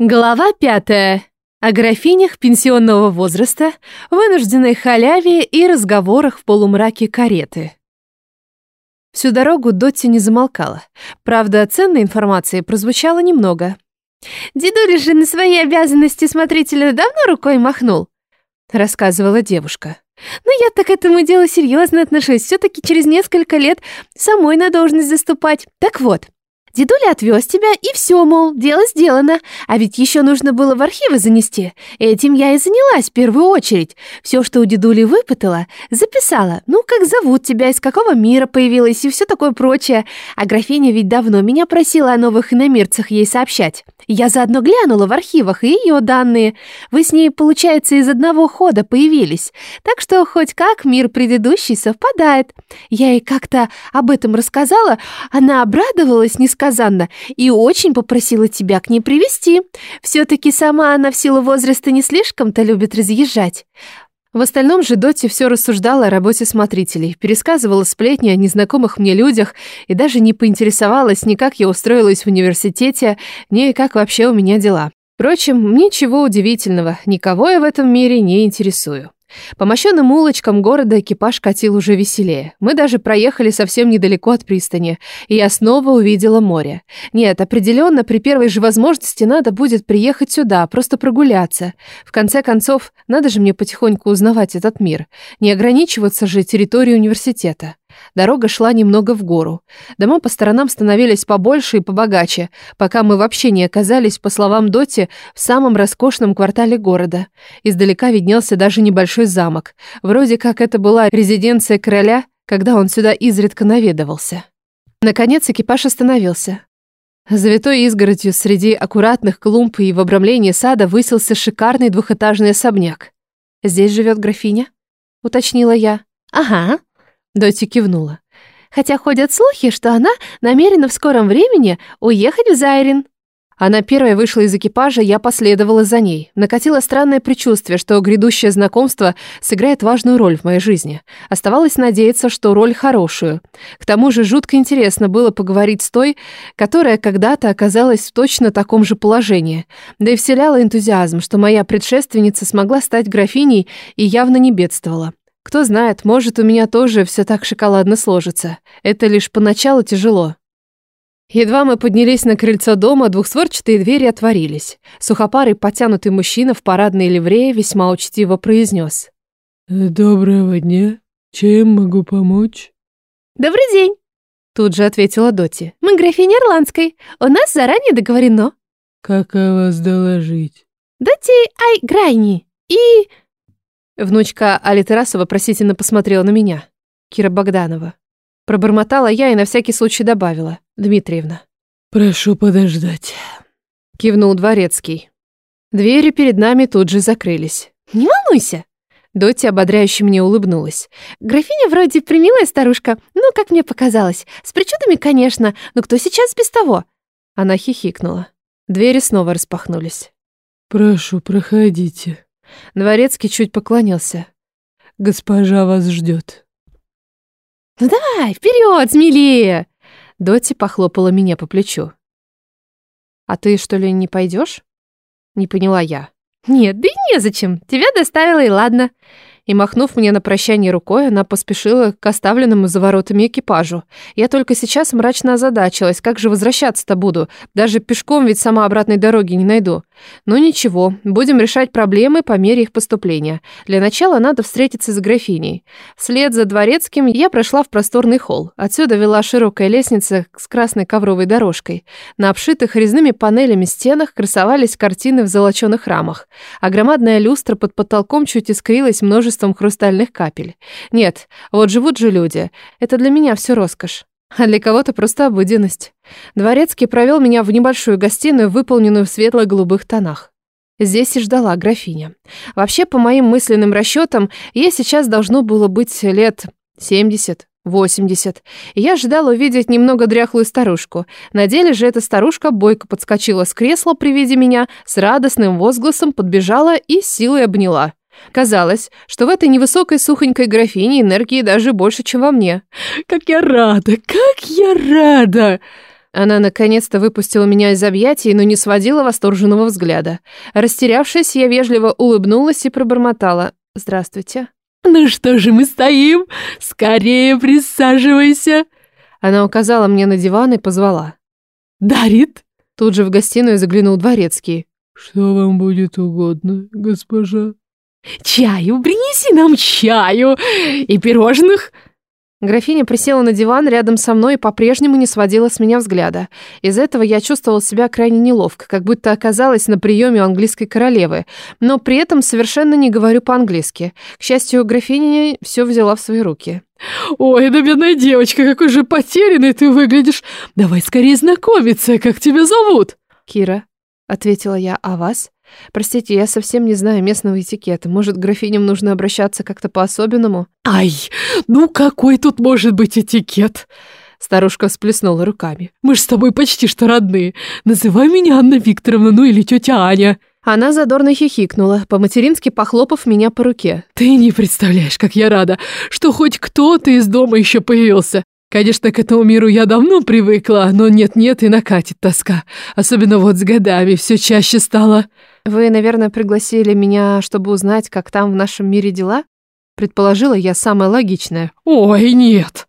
Глава пятая. О графинях пенсионного возраста, вынужденной халяве и разговорах в полумраке кареты. Всю дорогу Дотти не замолкала. Правда, ценной информации прозвучало немного. «Дедуля же на свои обязанности смотрителя давно рукой махнул», — рассказывала девушка. «Но я так к этому делу серьезно отношусь. все таки через несколько лет самой на должность заступать. Так вот, Дедуля отвез тебя, и все, мол, дело сделано. А ведь еще нужно было в архивы занести. Этим я и занялась в первую очередь. Все, что у дедули выпытала, записала. Ну, как зовут тебя, из какого мира появилась и все такое прочее. А графиня ведь давно меня просила о новых иномирцах ей сообщать. Я заодно глянула в архивах и ее данные. Вы с ней, получается, из одного хода появились. Так что хоть как мир предыдущий совпадает. Я ей как-то об этом рассказала, она обрадовалась несказанно и очень попросила тебя к ней привести. Все-таки сама она в силу возраста не слишком-то любит разъезжать. В остальном же Дотти все рассуждала о работе смотрителей, пересказывала сплетни о незнакомых мне людях и даже не поинтересовалась ни как я устроилась в университете, ни как вообще у меня дела. Впрочем, ничего удивительного, никого я в этом мире не интересую. По мощенным улочкам города экипаж катил уже веселее. Мы даже проехали совсем недалеко от пристани, и я снова увидела море. Нет, определенно, при первой же возможности надо будет приехать сюда, просто прогуляться. В конце концов, надо же мне потихоньку узнавать этот мир, не ограничиваться же территорией университета. Дорога шла немного в гору. Дома по сторонам становились побольше и побогаче, пока мы вообще не оказались, по словам Доти, в самом роскошном квартале города. Издалека виднелся даже небольшой замок. Вроде как это была резиденция короля, когда он сюда изредка наведывался. Наконец экипаж остановился. Завитой изгородью среди аккуратных клумб и в обрамлении сада высился шикарный двухэтажный особняк. «Здесь живет графиня?» — уточнила я. «Ага», Доти кивнула. Хотя ходят слухи, что она намерена в скором времени уехать в Зайрин. Она первой вышла из экипажа, я последовала за ней. Накатило странное предчувствие, что грядущее знакомство сыграет важную роль в моей жизни. Оставалось надеяться, что роль хорошую. К тому же жутко интересно было поговорить с той, которая когда-то оказалась в точно таком же положении. Да и вселяла энтузиазм, что моя предшественница смогла стать графиней и явно не бедствовала. Кто знает, может, у меня тоже все так шоколадно сложится. Это лишь поначалу тяжело. Едва мы поднялись на крыльцо дома, двухстворчатые двери отворились. Сухопарый, потянутый мужчина в парадной ливрее весьма учтиво произнес. «Доброго дня. Чем могу помочь?» «Добрый день!» Тут же ответила Доти. «Мы графиня Ирландской. У нас заранее договорено». «Как о вас доложить?» «Доти Ай Грайни. И...» Внучка Али Тарасова просительно посмотрела на меня. Кира Богданова. Пробормотала я и на всякий случай добавила. Дмитриевна. «Прошу подождать», — кивнул Дворецкий. Двери перед нами тут же закрылись. «Не волнуйся!» Дотти ободряюще мне улыбнулась. «Графиня вроде примилая старушка, ну, как мне показалось. С причудами, конечно, но кто сейчас без того?» Она хихикнула. Двери снова распахнулись. «Прошу, проходите», Дворецкий чуть поклонился. «Госпожа вас ждет». «Ну давай, вперед, смелее!» Доти похлопала меня по плечу. «А ты, что ли, не пойдешь? Не поняла я. «Нет, да и незачем. Тебя доставила, и ладно и, махнув мне на прощание рукой, она поспешила к оставленному за воротами экипажу. Я только сейчас мрачно озадачилась, как же возвращаться-то буду, даже пешком ведь сама обратной дороги не найду. Ну ничего, будем решать проблемы по мере их поступления. Для начала надо встретиться с графиней. Вслед за дворецким я прошла в просторный холл. Отсюда вела широкая лестница с красной ковровой дорожкой. На обшитых резными панелями стенах красовались картины в золоченых рамах, а громадная люстра под потолком чуть искрилась множеством хрустальных капель. Нет, вот живут же люди. Это для меня все роскошь. А для кого-то просто обыденность. Дворецкий провел меня в небольшую гостиную, выполненную в светло-голубых тонах. Здесь и ждала графиня. Вообще, по моим мысленным расчетам, ей сейчас должно было быть лет 70, 80. И я ожидала увидеть немного дряхлую старушку. На деле же эта старушка бойко подскочила с кресла при виде меня, с радостным возгласом подбежала и силой обняла. Казалось, что в этой невысокой сухонькой графине энергии даже больше, чем во мне. «Как я рада! Как я рада!» Она наконец-то выпустила меня из объятий, но не сводила восторженного взгляда. Растерявшись, я вежливо улыбнулась и пробормотала. «Здравствуйте». «Ну что же мы стоим? Скорее присаживайся!» Она указала мне на диван и позвала. «Дарит?» Тут же в гостиную заглянул дворецкий. «Что вам будет угодно, госпожа?» «Чаю, принеси нам чаю и пирожных!» Графиня присела на диван рядом со мной и по-прежнему не сводила с меня взгляда. Из этого я чувствовала себя крайне неловко, как будто оказалась на приеме у английской королевы, но при этом совершенно не говорю по-английски. К счастью, графиня все взяла в свои руки. «Ой, да бедная девочка, какой же потерянной ты выглядишь! Давай скорее знакомиться, как тебя зовут?» «Кира», — ответила я, — «а вас?» Простите, я совсем не знаю местного этикета. Может, графиням нужно обращаться как-то по-особенному? Ай, ну какой тут может быть этикет? Старушка всплеснула руками. Мы ж с тобой почти что родные. Называй меня Анна Викторовна, ну или тетя Аня. Она задорно хихикнула, по-матерински похлопав меня по руке. Ты не представляешь, как я рада, что хоть кто-то из дома еще появился. Конечно, к этому миру я давно привыкла, но нет-нет и накатит тоска. Особенно вот с годами все чаще стало. Вы, наверное, пригласили меня, чтобы узнать, как там в нашем мире дела? Предположила я самое логичное. Ой, нет.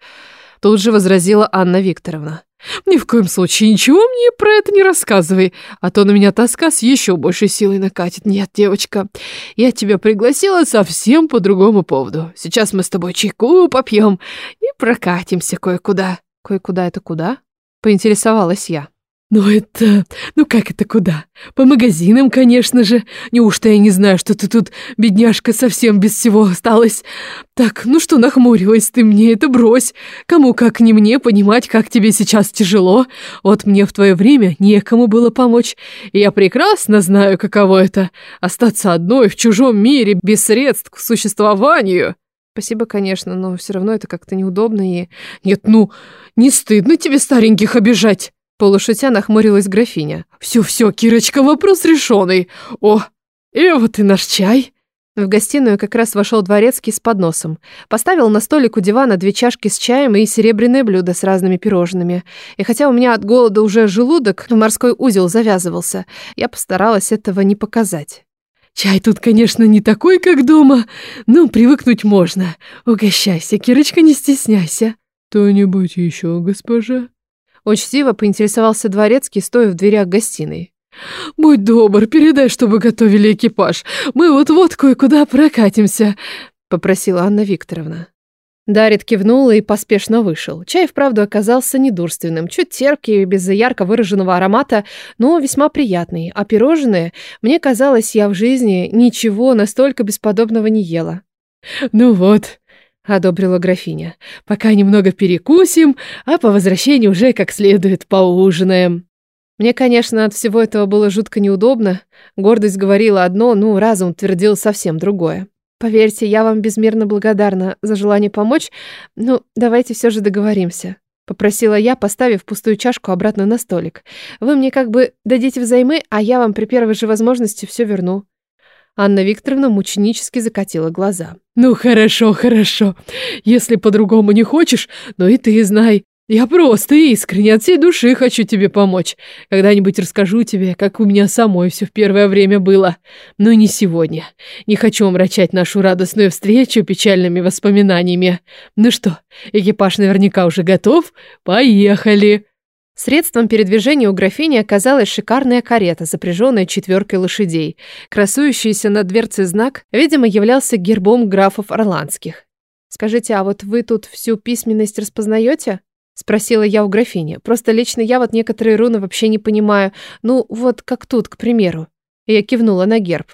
Тут же возразила Анна Викторовна. Ни в коем случае ничего мне про это не рассказывай, а то на меня тоска с еще большей силой накатит. Нет, девочка, я тебя пригласила совсем по другому поводу. Сейчас мы с тобой чайку попьем и прокатимся кое-куда. Кое-куда это куда? Поинтересовалась я. «Ну это... Ну как это куда? По магазинам, конечно же. Неужто я не знаю, что ты тут, бедняжка, совсем без всего осталась? Так, ну что нахмурилась ты мне, это брось. Кому как не мне понимать, как тебе сейчас тяжело. Вот мне в твое время некому было помочь. И я прекрасно знаю, каково это. Остаться одной в чужом мире, без средств к существованию». Спасибо, конечно, но все равно это как-то неудобно и... Нет, ну, не стыдно тебе стареньких обижать? Полушутя нахмурилась графиня. «Все-все, Кирочка, вопрос решенный. О, и вот и наш чай». В гостиную как раз вошел дворецкий с подносом. Поставил на столик у дивана две чашки с чаем и серебряное блюдо с разными пирожными. И хотя у меня от голода уже желудок в морской узел завязывался, я постаралась этого не показать. «Чай тут, конечно, не такой, как дома, но привыкнуть можно. Угощайся, Кирочка, не стесняйся». «Кто-нибудь еще, госпожа?» Учтиво поинтересовался дворецкий, стоя в дверях гостиной. «Будь добр, передай, чтобы готовили экипаж. Мы вот-вот кое-куда прокатимся», — попросила Анна Викторовна. Дарит кивнула и поспешно вышел. Чай, вправду, оказался недурственным, чуть терпкий, без ярко выраженного аромата, но весьма приятный. А пирожные, мне казалось, я в жизни ничего настолько бесподобного не ела. «Ну вот», — одобрила графиня. «Пока немного перекусим, а по возвращении уже как следует поужинаем». Мне, конечно, от всего этого было жутко неудобно. Гордость говорила одно, ну, разум твердил совсем другое. Поверьте, я вам безмерно благодарна за желание помочь. Ну, давайте все же договоримся. Попросила я, поставив пустую чашку обратно на столик. Вы мне как бы дадите взаймы, а я вам при первой же возможности все верну. Анна Викторовна мученически закатила глаза. «Ну хорошо, хорошо. Если по-другому не хочешь, но и ты знай. Я просто искренне от всей души хочу тебе помочь. Когда-нибудь расскажу тебе, как у меня самой все в первое время было. Но не сегодня. Не хочу омрачать нашу радостную встречу печальными воспоминаниями. Ну что, экипаж наверняка уже готов? Поехали!» Средством передвижения у графини оказалась шикарная карета, запряженная четверкой лошадей. Красующийся на дверце знак, видимо, являлся гербом графов Орландских. «Скажите, а вот вы тут всю письменность распознаете?» Спросила я у графини. Просто лично я вот некоторые руны вообще не понимаю. Ну, вот как тут, к примеру. я кивнула на герб.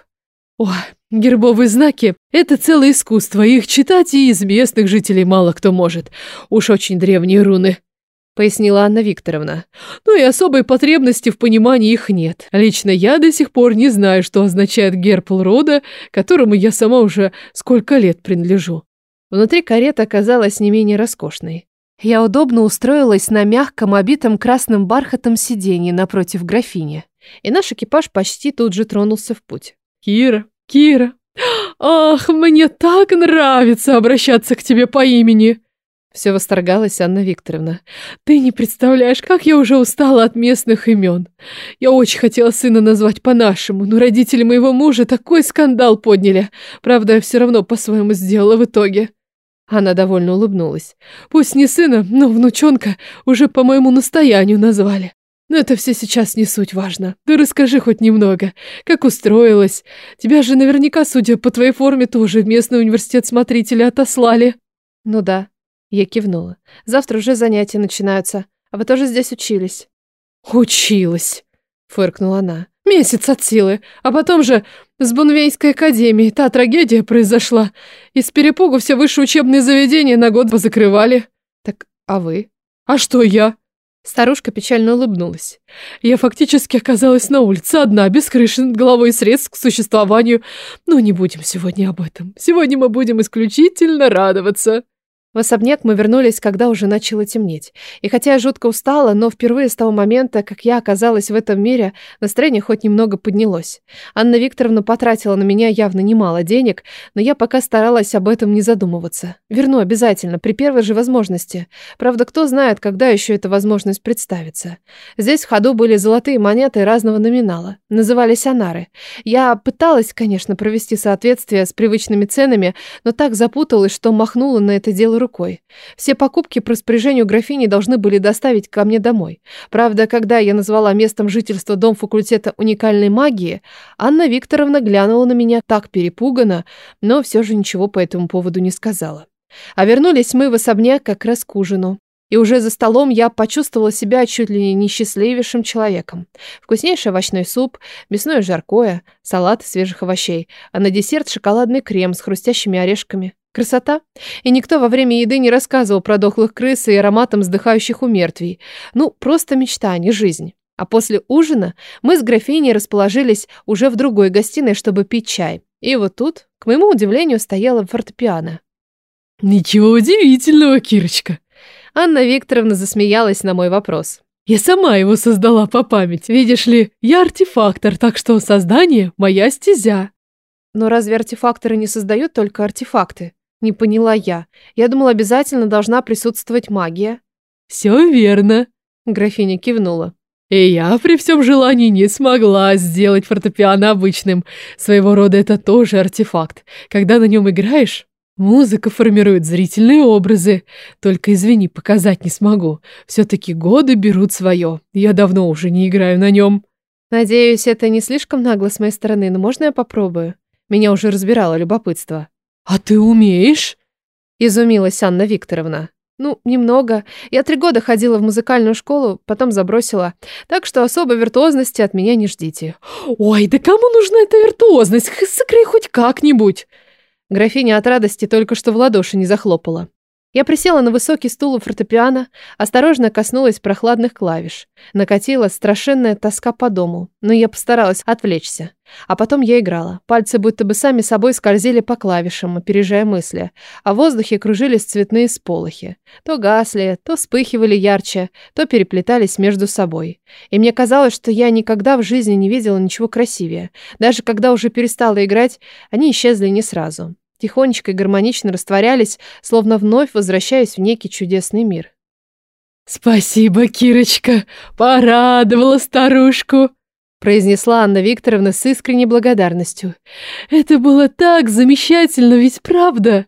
О, гербовые знаки — это целое искусство. Их читать и из местных жителей мало кто может. Уж очень древние руны пояснила Анна Викторовна. «Ну и особой потребности в понимании их нет. Лично я до сих пор не знаю, что означает герб рода, которому я сама уже сколько лет принадлежу». Внутри карета оказалась не менее роскошной. Я удобно устроилась на мягком, обитом красным бархатом сиденье напротив графини, и наш экипаж почти тут же тронулся в путь. «Кира, Кира, ах, мне так нравится обращаться к тебе по имени!» Все восторгалась Анна Викторовна. Ты не представляешь, как я уже устала от местных имен. Я очень хотела сына назвать по-нашему, но родители моего мужа такой скандал подняли. Правда, я все равно по-своему сделала в итоге. Она довольно улыбнулась. Пусть не сына, но внучонка уже по моему настоянию назвали. Но это все сейчас не суть важно. Ты расскажи хоть немного, как устроилась. Тебя же наверняка, судя по твоей форме, тоже в местный университет смотрители отослали. Ну да, я кивнула. Завтра уже занятия начинаются. А вы тоже здесь учились? Училась, фыркнула она. Месяц от силы. А потом же с Бунвейской академией та трагедия произошла. Из перепугу все высшие учебные заведения на год позакрывали. Так, а вы? А что я? Старушка печально улыбнулась. Я фактически оказалась на улице одна, без крыши над головой и средств к существованию. Но не будем сегодня об этом. Сегодня мы будем исключительно радоваться. В особняк мы вернулись, когда уже начало темнеть. И хотя я жутко устала, но впервые с того момента, как я оказалась в этом мире, настроение хоть немного поднялось. Анна Викторовна потратила на меня явно немало денег, но я пока старалась об этом не задумываться. Верну обязательно, при первой же возможности. Правда, кто знает, когда еще эта возможность представится. Здесь в ходу были золотые монеты разного номинала. Назывались анары. Я пыталась, конечно, провести соответствие с привычными ценами, но так запуталась, что махнула на это дело рукой. Все покупки по распоряжению графини должны были доставить ко мне домой. Правда, когда я назвала местом жительства дом факультета уникальной магии, Анна Викторовна глянула на меня так перепуганно, но все же ничего по этому поводу не сказала. А вернулись мы в особняк как раз к ужину. И уже за столом я почувствовала себя чуть ли не счастливейшим человеком. Вкуснейший овощной суп, мясное жаркое, салат из свежих овощей, а на десерт шоколадный крем с хрустящими орешками. Красота? И никто во время еды не рассказывал про дохлых крыс и ароматом вздыхающих у мертвей. Ну, просто мечта, а не жизнь. А после ужина мы с графиней расположились уже в другой гостиной, чтобы пить чай. И вот тут, к моему удивлению, стояла фортепиано. «Ничего удивительного, Кирочка!» Анна Викторовна засмеялась на мой вопрос. «Я сама его создала по памяти. Видишь ли, я артефактор, так что создание – моя стезя». «Но разве артефакторы не создают только артефакты?» Не поняла я. Я думала, обязательно должна присутствовать магия. Все верно. Графиня кивнула. И я при всем желании не смогла сделать фортепиано обычным. Своего рода это тоже артефакт. Когда на нем играешь, музыка формирует зрительные образы. Только, извини, показать не смогу. Все-таки годы берут свое. Я давно уже не играю на нем. Надеюсь, это не слишком нагло с моей стороны, но можно я попробую? Меня уже разбирало любопытство. «А ты умеешь?» – изумилась Анна Викторовна. «Ну, немного. Я три года ходила в музыкальную школу, потом забросила. Так что особой виртуозности от меня не ждите». «Ой, да кому нужна эта виртуозность? Сыграй хоть как-нибудь!» Графиня от радости только что в ладоши не захлопала. Я присела на высокий стул у фортепиано, осторожно коснулась прохладных клавиш. Накатила страшенная тоска по дому, но я постаралась отвлечься. А потом я играла. Пальцы будто бы сами собой скользили по клавишам, опережая мысли. А в воздухе кружились цветные сполохи. То гасли, то вспыхивали ярче, то переплетались между собой. И мне казалось, что я никогда в жизни не видела ничего красивее. Даже когда уже перестала играть, они исчезли не сразу тихонечко и гармонично растворялись, словно вновь возвращаясь в некий чудесный мир. «Спасибо, Кирочка, порадовала старушку», произнесла Анна Викторовна с искренней благодарностью. «Это было так замечательно, ведь правда?»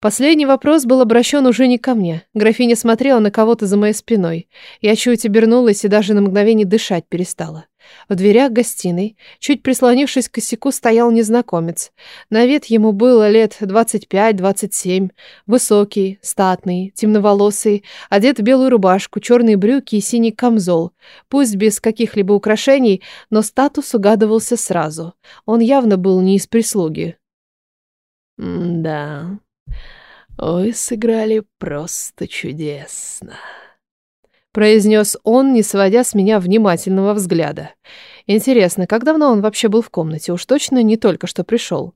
Последний вопрос был обращен уже не ко мне. Графиня смотрела на кого-то за моей спиной. Я чуть обернулась и даже на мгновение дышать перестала. В дверях гостиной, чуть прислонившись к косяку, стоял незнакомец. На вид ему было лет 25-27. Высокий, статный, темноволосый, одет в белую рубашку, черные брюки и синий камзол. Пусть без каких-либо украшений, но статус угадывался сразу. Он явно был не из прислуги. «Да, вы сыграли просто чудесно», произнес он, не сводя с меня внимательного взгляда. Интересно, как давно он вообще был в комнате? Уж точно не только что пришел.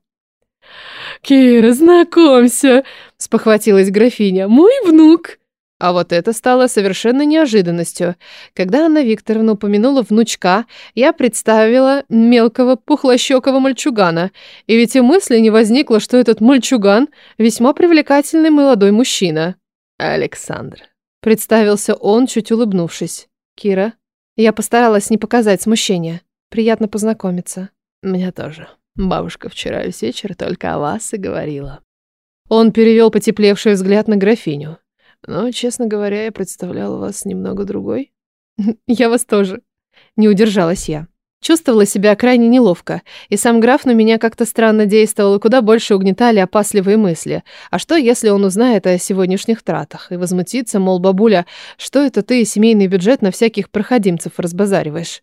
«Кира, знакомься!» — спохватилась графиня. «Мой внук!» А вот это стало совершенно неожиданностью. Когда Анна Викторовна упомянула внучка, я представила мелкого пухлощекого мальчугана. И ведь и мысли не возникло, что этот мальчуган весьма привлекательный молодой мужчина. Александр. Представился он, чуть улыбнувшись. Кира. Я постаралась не показать смущения. Приятно познакомиться. Меня тоже. Бабушка вчера весь вечер только о вас и говорила. Он перевел потеплевший взгляд на графиню. Но, честно говоря, я представлял вас немного другой. Я вас тоже. Не удержалась я. Чувствовала себя крайне неловко, и сам граф на меня как-то странно действовал, и куда больше угнетали опасливые мысли. А что, если он узнает о сегодняшних тратах и возмутится, мол, бабуля, что это ты семейный бюджет на всяких проходимцев разбазариваешь?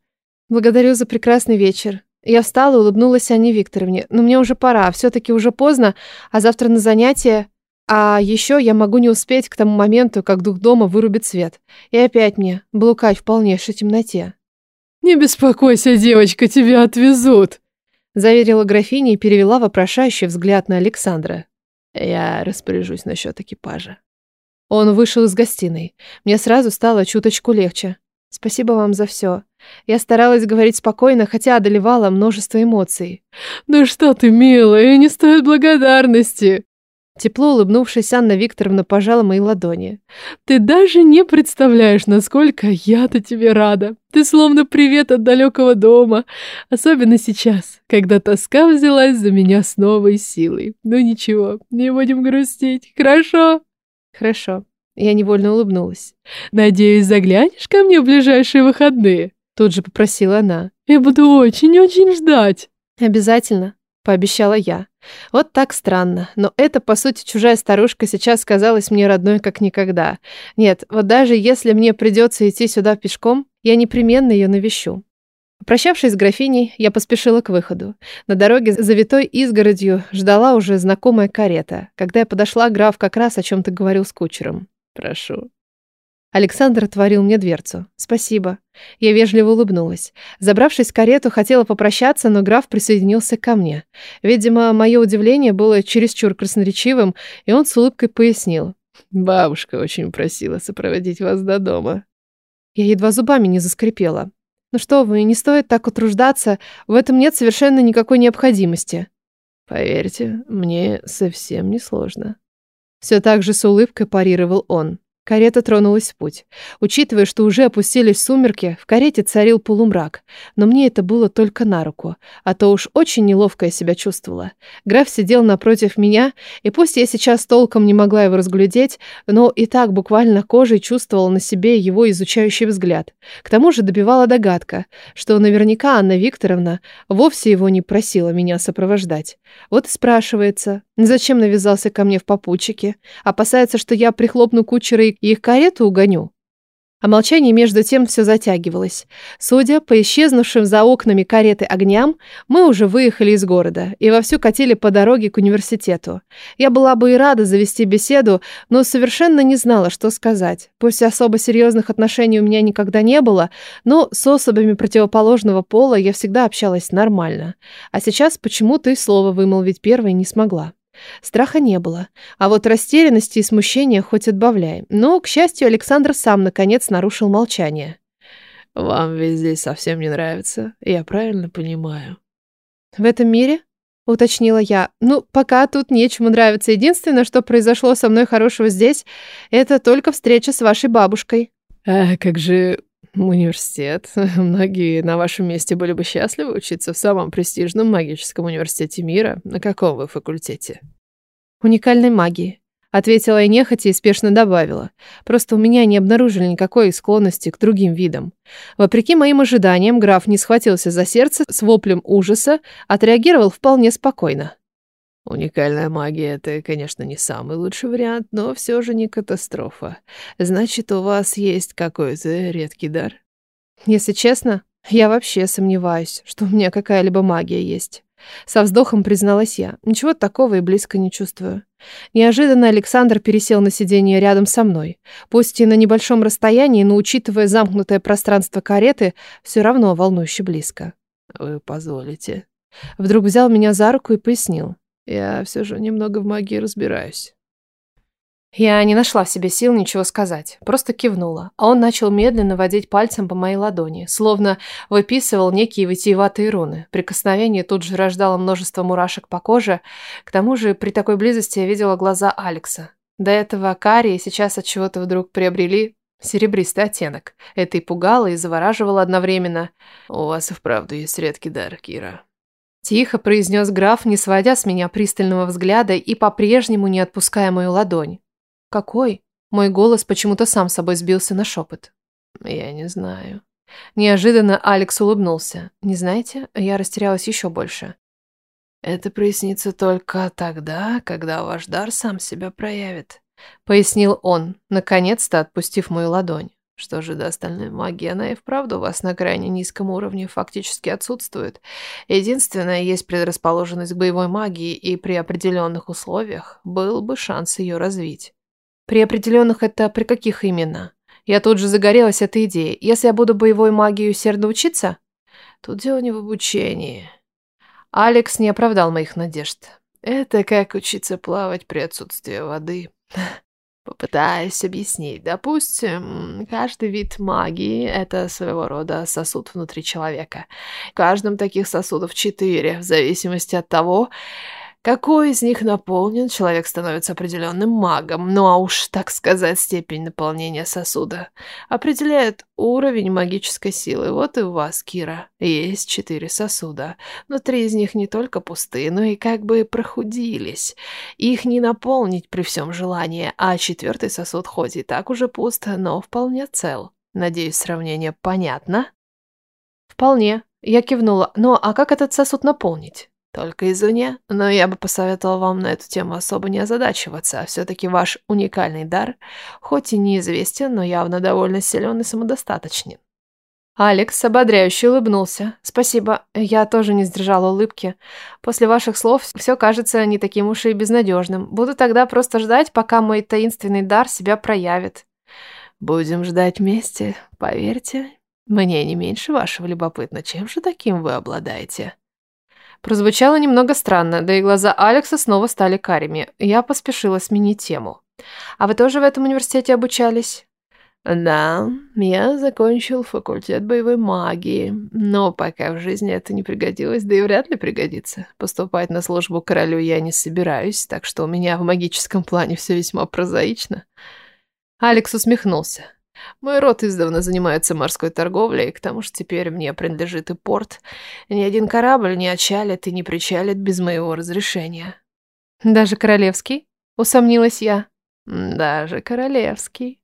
Благодарю за прекрасный вечер. Я встала и улыбнулась Анне Викторовне. Но мне уже пора, все таки уже поздно, а завтра на занятия... А еще я могу не успеть к тому моменту, как дух дома вырубит свет. И опять мне блукать в полнейшей темноте. «Не беспокойся, девочка, тебя отвезут», — заверила графиня и перевела вопрошающий взгляд на Александра. «Я распоряжусь насчет экипажа». Он вышел из гостиной. Мне сразу стало чуточку легче. Спасибо вам за все. Я старалась говорить спокойно, хотя одолевала множество эмоций. «Ну что ты, милая, не стоит благодарности!» Тепло улыбнувшись, Анна Викторовна пожала мои ладони. «Ты даже не представляешь, насколько я-то тебе рада. Ты словно привет от далекого дома. Особенно сейчас, когда тоска взялась за меня с новой силой. Ну ничего, не будем грустить, хорошо?» «Хорошо». Я невольно улыбнулась. «Надеюсь, заглянешь ко мне в ближайшие выходные?» Тут же попросила она. «Я буду очень-очень ждать». «Обязательно», пообещала я. Вот так странно, но эта, по сути, чужая старушка сейчас казалась мне родной как никогда. Нет, вот даже если мне придется идти сюда пешком, я непременно ее навещу. Прощавшись с графиней, я поспешила к выходу. На дороге за витой изгородью ждала уже знакомая карета. Когда я подошла, граф как раз о чем-то говорил с кучером. «Прошу». Александр отворил мне дверцу. «Спасибо». Я вежливо улыбнулась. Забравшись в карету, хотела попрощаться, но граф присоединился ко мне. Видимо, мое удивление было чересчур красноречивым, и он с улыбкой пояснил. «Бабушка очень просила сопроводить вас до дома». Я едва зубами не заскрипела. «Ну что вы, не стоит так утруждаться, в этом нет совершенно никакой необходимости». «Поверьте, мне совсем не сложно». Все так же с улыбкой парировал он. Карета тронулась в путь. Учитывая, что уже опустились сумерки, в карете царил полумрак. Но мне это было только на руку, а то уж очень неловко я себя чувствовала. Граф сидел напротив меня, и пусть я сейчас толком не могла его разглядеть, но и так буквально кожей чувствовала на себе его изучающий взгляд. К тому же добивала догадка, что наверняка Анна Викторовна вовсе его не просила меня сопровождать. Вот и спрашивается, зачем навязался ко мне в попутчике? Опасается, что я прихлопну кучера и их карету угоню? А молчание между тем все затягивалось. Судя по исчезнувшим за окнами кареты огням, мы уже выехали из города и вовсю катили по дороге к университету. Я была бы и рада завести беседу, но совершенно не знала, что сказать. Пусть особо серьезных отношений у меня никогда не было, но с особами противоположного пола я всегда общалась нормально. А сейчас почему-то и слова вымолвить первой не смогла. Страха не было, а вот растерянности и смущения хоть отбавляй. Но, к счастью, Александр сам наконец нарушил молчание. «Вам ведь здесь совсем не нравится, я правильно понимаю?» «В этом мире?» — уточнила я. «Ну, пока тут нечему нравится. Единственное, что произошло со мной хорошего здесь, это только встреча с вашей бабушкой». «А как же университет. Многие на вашем месте были бы счастливы учиться в самом престижном магическом университете мира. На каком вы факультете? Уникальной магии. Ответила я нехотя и спешно добавила. Просто у меня не обнаружили никакой склонности к другим видам. Вопреки моим ожиданиям, граф не схватился за сердце с воплем ужаса, отреагировал вполне спокойно. Уникальная магия — это, конечно, не самый лучший вариант, но все же не катастрофа. Значит, у вас есть какой-то редкий дар? Если честно, я вообще сомневаюсь, что у меня какая-либо магия есть. Со вздохом призналась я. Ничего такого и близко не чувствую. Неожиданно Александр пересел на сиденье рядом со мной. Пусть и на небольшом расстоянии, но учитывая замкнутое пространство кареты, все равно волнующе близко. «Вы позволите?» Вдруг взял меня за руку и пояснил. Я все же немного в магии разбираюсь. Я не нашла в себе сил ничего сказать, просто кивнула, а он начал медленно водить пальцем по моей ладони, словно выписывал некие витиеватые руны. Прикосновение тут же рождало множество мурашек по коже, к тому же при такой близости я видела глаза Алекса. До этого карие сейчас от чего-то вдруг приобрели серебристый оттенок. Это и пугало, и завораживало одновременно. «У вас и вправду есть редкий дар, Кира». Тихо произнес граф, не сводя с меня пристального взгляда и по-прежнему не отпуская мою ладонь. «Какой?» Мой голос почему-то сам собой сбился на шепот. «Я не знаю». Неожиданно Алекс улыбнулся. «Не знаете?» Я растерялась еще больше. «Это прояснится только тогда, когда ваш дар сам себя проявит», — пояснил он, наконец-то отпустив мою ладонь. Что же до остальной магии, она и вправду у вас на крайне низком уровне фактически отсутствует. Единственное, есть предрасположенность к боевой магии, и при определенных условиях был бы шанс ее развить. При определенных это при каких именно? Я тут же загорелась этой идеей. Если я буду боевой магию усердно учиться? Тут дело не в обучении. Алекс не оправдал моих надежд. Это как учиться плавать при отсутствии воды. Попытаюсь объяснить. Допустим, каждый вид магии – это своего рода сосуд внутри человека. В каждом таких сосудов четыре, в зависимости от того, какой из них наполнен, человек становится определенным магом. Ну а уж, так сказать, степень наполнения сосуда определяет уровень магической силы. Вот и у вас, Кира, есть четыре сосуда. Но три из них не только пустые, но и как бы прохудились. Их не наполнить при всем желании, а четвертый сосуд хоть и так уже пуст, но вполне цел. Надеюсь, сравнение понятно? Вполне. Я кивнула. Но а как этот сосуд наполнить? Только извне, но я бы посоветовал вам на эту тему особо не озадачиваться. Все-таки ваш уникальный дар, хоть и неизвестен, но явно довольно силен и самодостаточен. Алекс ободряюще улыбнулся. «Спасибо, я тоже не сдержала улыбки. После ваших слов все кажется не таким уж и безнадежным. Буду тогда просто ждать, пока мой таинственный дар себя проявит». «Будем ждать вместе, поверьте. Мне не меньше вашего любопытно, чем же таким вы обладаете?» Прозвучало немного странно, да и глаза Алекса снова стали карими. Я поспешила сменить тему. «А вы тоже в этом университете обучались?» «Да, я закончил факультет боевой магии, но пока в жизни это не пригодилось, да и вряд ли пригодится. Поступать на службу королю я не собираюсь, так что у меня в магическом плане все весьма прозаично». Алекс усмехнулся. Мой род издавна занимается морской торговлей, к тому же теперь мне принадлежит и порт. Ни один корабль не отчалит и не причалит без моего разрешения. Даже королевский? Усомнилась я. Даже королевский.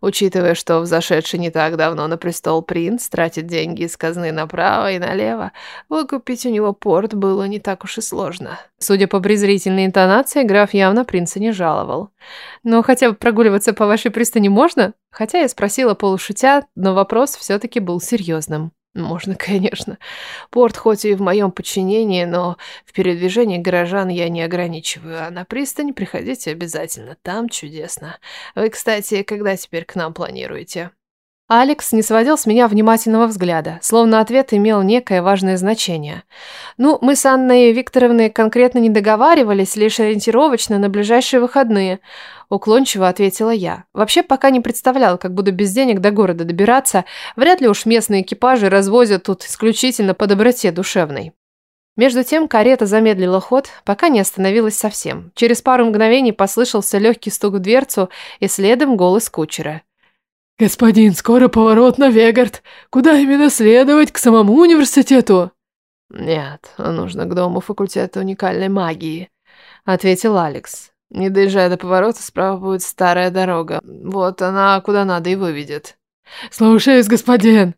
Учитывая, что взошедший не так давно на престол принц тратит деньги из казны направо и налево, выкупить у него порт было не так уж и сложно. Судя по презрительной интонации, граф явно принца не жаловал. «Но хотя бы прогуливаться по вашей пристани можно?» Хотя я спросила полушутя, но вопрос все-таки был серьезным. Можно, конечно. Порт хоть и в моем подчинении, но в передвижении горожан я не ограничиваю, а на пристань приходите обязательно, там чудесно. Вы, кстати, когда теперь к нам планируете? Алекс не сводил с меня внимательного взгляда, словно ответ имел некое важное значение. Ну, мы с Анной Викторовной конкретно не договаривались, лишь ориентировочно на ближайшие выходные. Уклончиво ответила я. Вообще пока не представляла, как буду без денег до города добираться. Вряд ли уж местные экипажи развозят тут исключительно по доброте душевной. Между тем карета замедлила ход, пока не остановилась совсем. Через пару мгновений послышался легкий стук в дверцу и следом голос кучера. «Господин, скоро поворот на Вегард. Куда именно следовать? К самому университету?» «Нет, нужно к дому факультета уникальной магии», — ответил Алекс. «Не доезжая до поворота, справа будет старая дорога. Вот она куда надо и выведет». «Слушаюсь, господин»,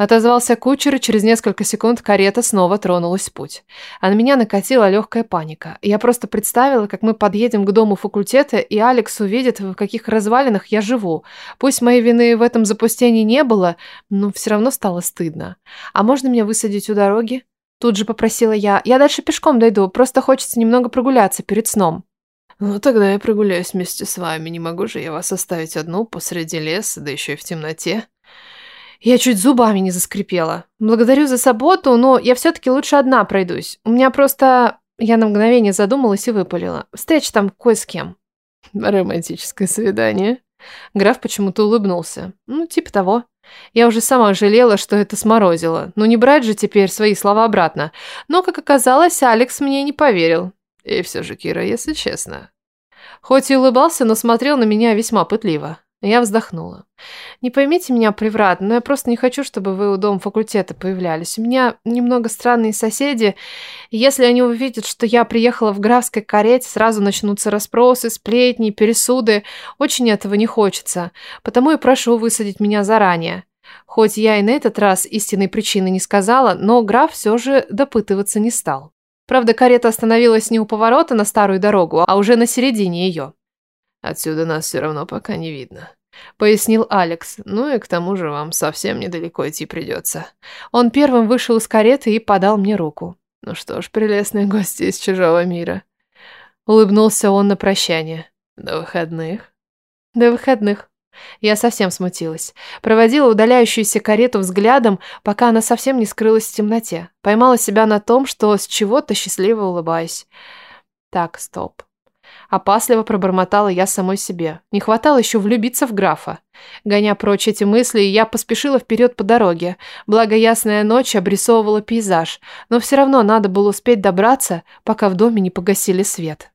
Отозвался кучер, и через несколько секунд карета снова тронулась в путь. А на меня накатила легкая паника. Я просто представила, как мы подъедем к дому факультета, и Алекс увидит, в каких развалинах я живу. Пусть моей вины в этом запустении не было, но все равно стало стыдно. «А можно меня высадить у дороги?» Тут же попросила я. «Я дальше пешком дойду, просто хочется немного прогуляться перед сном». «Ну, тогда я прогуляюсь вместе с вами. Не могу же я вас оставить одну посреди леса, да еще и в темноте». Я чуть зубами не заскрипела. Благодарю за заботу, но я все-таки лучше одна пройдусь. У меня просто... Я на мгновение задумалась и выпалила. Встреча там кое с кем. Романтическое свидание. Граф почему-то улыбнулся. Ну, типа того. Я уже сама жалела, что это сморозило. Ну, не брать же теперь свои слова обратно. Но, как оказалось, Алекс мне не поверил. И все же, Кира, если честно, Хоть и улыбался, но смотрел на меня весьма пытливо. Я вздохнула. «Не поймите меня превратно, но я просто не хочу, чтобы вы у дома факультета появлялись. У меня немного странные соседи. Если они увидят, что я приехала в графской карете, сразу начнутся расспросы, сплетни, пересуды. Очень этого не хочется. Потому и прошу высадить меня заранее». Хоть я и на этот раз истинной причины не сказала, но граф все же допытываться не стал. Правда, карета остановилась не у поворота на старую дорогу, а уже на середине ее. Отсюда нас все равно пока не видно. Пояснил Алекс. Ну и к тому же вам совсем недалеко идти придется. Он первым вышел из кареты и подал мне руку. Ну что ж, прелестные гости из чужого мира. Улыбнулся он на прощание. До выходных. До выходных. Я совсем смутилась. Проводила удаляющуюся карету взглядом, пока она совсем не скрылась в темноте. Поймала себя на том, что с чего-то счастливо улыбаюсь. Так, стоп. Опасливо пробормотала я самой себе. Не хватало еще влюбиться в графа. Гоня прочь эти мысли, я поспешила вперед по дороге. Благо ясная ночь обрисовывала пейзаж, но все равно надо было успеть добраться, пока в доме не погасили свет.